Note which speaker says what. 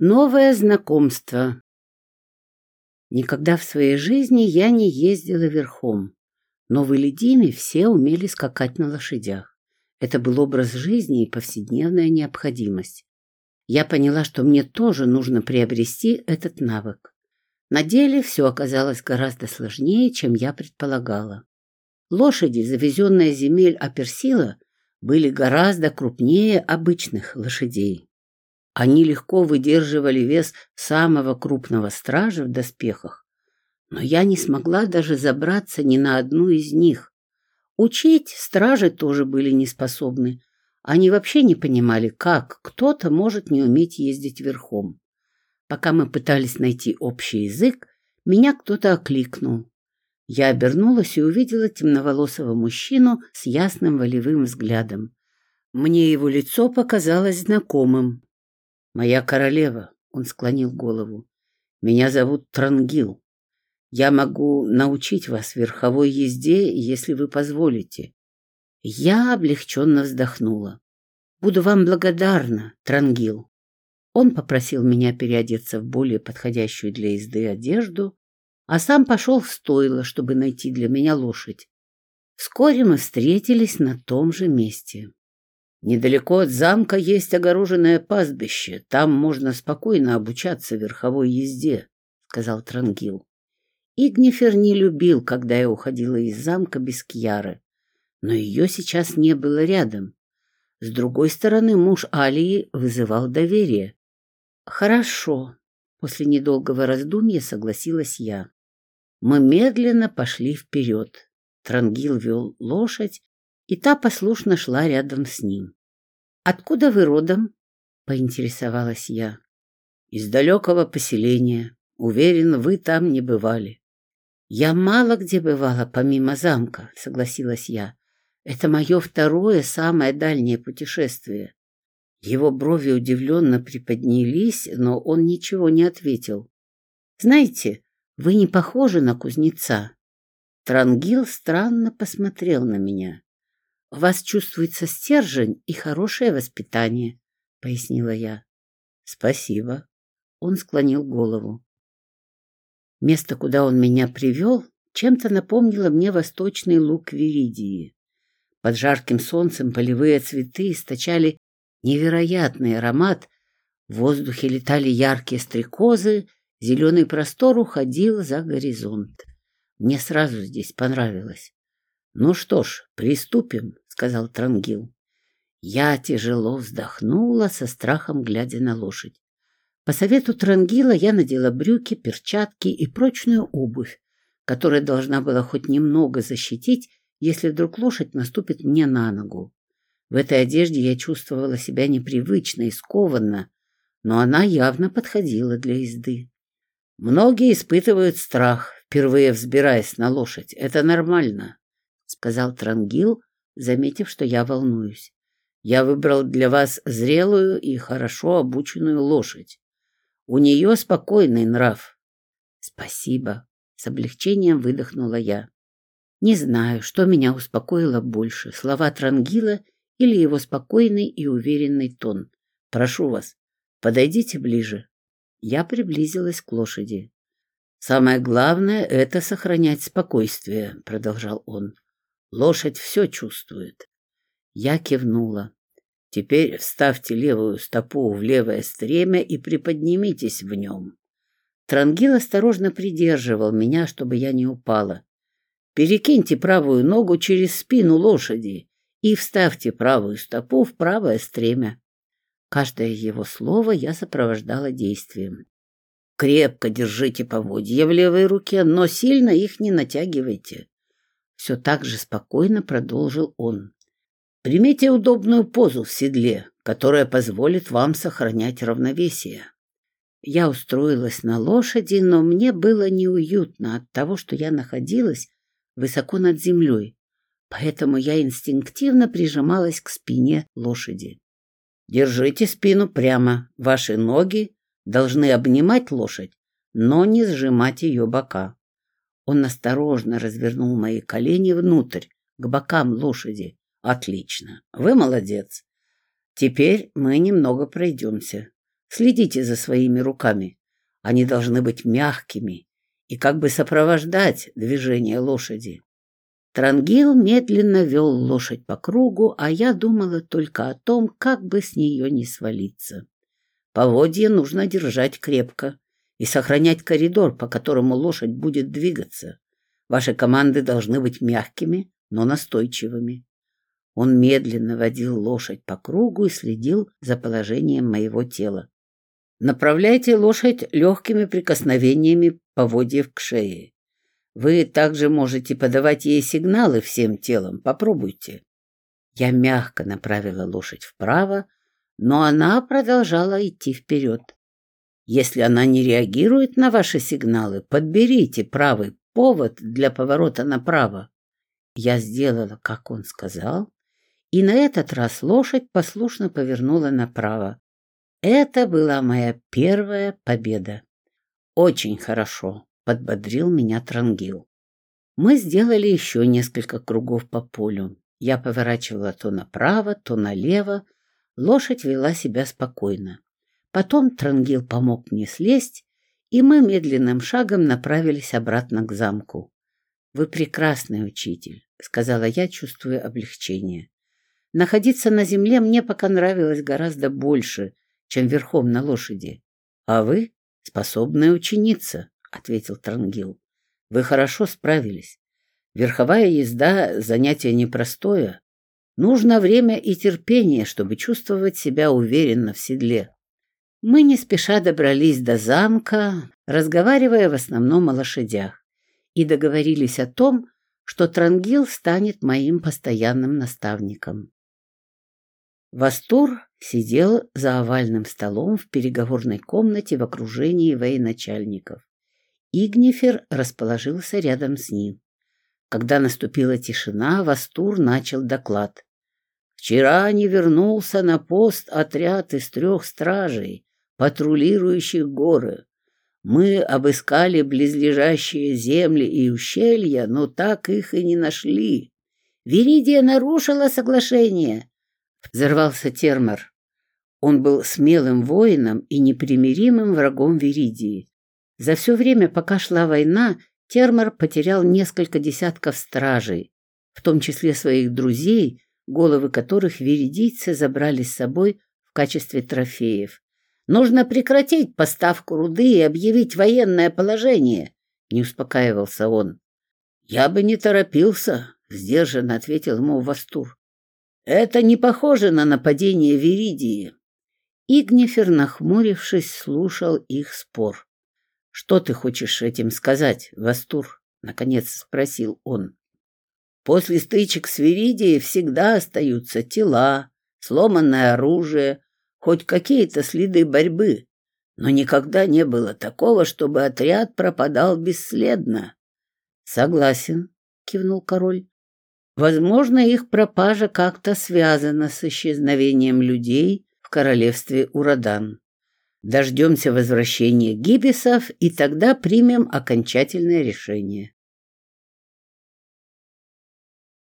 Speaker 1: Новое знакомство. Никогда в своей жизни я не ездила верхом, но в Илидиме все умели скакать на лошадях. Это был образ жизни и повседневная необходимость. Я поняла, что мне тоже нужно приобрести этот навык. На деле все оказалось гораздо сложнее, чем я предполагала. Лошади, завезенные земель Аперсила, были гораздо крупнее обычных лошадей. Они легко выдерживали вес самого крупного стража в доспехах, но я не смогла даже забраться ни на одну из них. Учить стражи тоже были неспособны. Они вообще не понимали, как кто-то может не уметь ездить верхом. Пока мы пытались найти общий язык, меня кто-то окликнул. Я обернулась и увидела темноволосого мужчину с ясным волевым взглядом. Мне его лицо показалось знакомым. «Моя королева», — он склонил голову, — «меня зовут Трангил. Я могу научить вас верховой езде, если вы позволите». Я облегченно вздохнула. «Буду вам благодарна, Трангил». Он попросил меня переодеться в более подходящую для езды одежду, а сам пошел в стойло, чтобы найти для меня лошадь. Вскоре мы встретились на том же месте. Недалеко от замка есть огороженное пастбище. Там можно спокойно обучаться верховой езде, — сказал Трангил. Игнифер не любил, когда я уходила из замка без Кьяры, но ее сейчас не было рядом. С другой стороны, муж Алии вызывал доверие. «Хорошо», — после недолгого раздумья согласилась я. Мы медленно пошли вперед. Трангил вел лошадь, и та послушно шла рядом с ним. «Откуда вы родом?» — поинтересовалась я. «Из далекого поселения. Уверен, вы там не бывали». «Я мало где бывала, помимо замка», — согласилась я. «Это мое второе, самое дальнее путешествие». Его брови удивленно приподнялись, но он ничего не ответил. «Знаете, вы не похожи на кузнеца». Трангил странно посмотрел на меня. — У вас чувствуется стержень и хорошее воспитание, — пояснила я. — Спасибо. Он склонил голову. Место, куда он меня привел, чем-то напомнило мне восточный луг Виридии. Под жарким солнцем полевые цветы источали невероятный аромат, в воздухе летали яркие стрекозы, зеленый простор уходил за горизонт. Мне сразу здесь понравилось. «Ну что ж, приступим», — сказал Трангил. Я тяжело вздохнула, со страхом глядя на лошадь. По совету Трангила я надела брюки, перчатки и прочную обувь, которая должна была хоть немного защитить, если вдруг лошадь наступит мне на ногу. В этой одежде я чувствовала себя непривычно и скованно, но она явно подходила для езды. Многие испытывают страх, впервые взбираясь на лошадь. Это нормально сказал Трангил, заметив, что я волнуюсь. Я выбрал для вас зрелую и хорошо обученную лошадь. У нее спокойный нрав. Спасибо. С облегчением выдохнула я. Не знаю, что меня успокоило больше, слова Трангила или его спокойный и уверенный тон. Прошу вас, подойдите ближе. Я приблизилась к лошади. Самое главное — это сохранять спокойствие, — продолжал он. Лошадь все чувствует. Я кивнула. Теперь вставьте левую стопу в левое стремя и приподнимитесь в нем. Трангил осторожно придерживал меня, чтобы я не упала. Перекиньте правую ногу через спину лошади и вставьте правую стопу в правое стремя. Каждое его слово я сопровождала действием. Крепко держите поводья в левой руке, но сильно их не натягивайте. Все так же спокойно продолжил он. Примите удобную позу в седле, которая позволит вам сохранять равновесие. Я устроилась на лошади, но мне было неуютно от того, что я находилась высоко над землей, поэтому я инстинктивно прижималась к спине лошади. Держите спину прямо, ваши ноги должны обнимать лошадь, но не сжимать ее бока. Он осторожно развернул мои колени внутрь, к бокам лошади. Отлично. Вы молодец. Теперь мы немного пройдемся. Следите за своими руками. Они должны быть мягкими и как бы сопровождать движение лошади. Трангил медленно вел лошадь по кругу, а я думала только о том, как бы с нее не свалиться. Поводье нужно держать крепко и сохранять коридор, по которому лошадь будет двигаться. Ваши команды должны быть мягкими, но настойчивыми. Он медленно водил лошадь по кругу и следил за положением моего тела. Направляйте лошадь легкими прикосновениями поводьев к шее. Вы также можете подавать ей сигналы всем телом. Попробуйте. Я мягко направила лошадь вправо, но она продолжала идти вперед. Если она не реагирует на ваши сигналы, подберите правый повод для поворота направо. Я сделала, как он сказал, и на этот раз лошадь послушно повернула направо. Это была моя первая победа. Очень хорошо, подбодрил меня Трангил. Мы сделали еще несколько кругов по полю. Я поворачивала то направо, то налево. Лошадь вела себя спокойно. Потом Трангил помог мне слезть, и мы медленным шагом направились обратно к замку. «Вы прекрасный учитель», — сказала я, чувствуя облегчение. Находиться на земле мне пока нравилось гораздо больше, чем верхом на лошади. А вы способная ученица, ответил Трангил. Вы хорошо справились. Верховая езда — занятие непростое. Нужно время и терпение, чтобы чувствовать себя уверенно в седле. Мы не спеша добрались до замка, разговаривая в основном о лошадях, и договорились о том, что Трангил станет моим постоянным наставником. Вастур сидел за овальным столом в переговорной комнате в окружении военачальников. Игнифер расположился рядом с ним. Когда наступила тишина, Вастур начал доклад. «Вчера не вернулся на пост отряд из трех стражей, патрулирующих горы. Мы обыскали близлежащие земли и ущелья, но так их и не нашли. Веридия нарушила соглашение, Взорвался Термор. Он был смелым воином и непримиримым врагом Веридии. За все время, пока шла война, Термор потерял несколько десятков стражей, в том числе своих друзей, головы которых веридийцы забрали с собой в качестве трофеев. «Нужно прекратить поставку руды и объявить военное положение», — не успокаивался он. «Я бы не торопился», — сдержанно ответил ему Вастур. Это не похоже на нападение Веридии. Игнифер, нахмурившись, слушал их спор. — Что ты хочешь этим сказать, Вастур? — наконец спросил он. — После стычек с Веридией всегда остаются тела, сломанное оружие, хоть какие-то следы борьбы. Но никогда не было такого, чтобы отряд пропадал бесследно. — Согласен, — кивнул король. Возможно, их пропажа как-то связана с исчезновением людей в королевстве Урадан. Дождемся возвращения гибисов и тогда примем окончательное решение.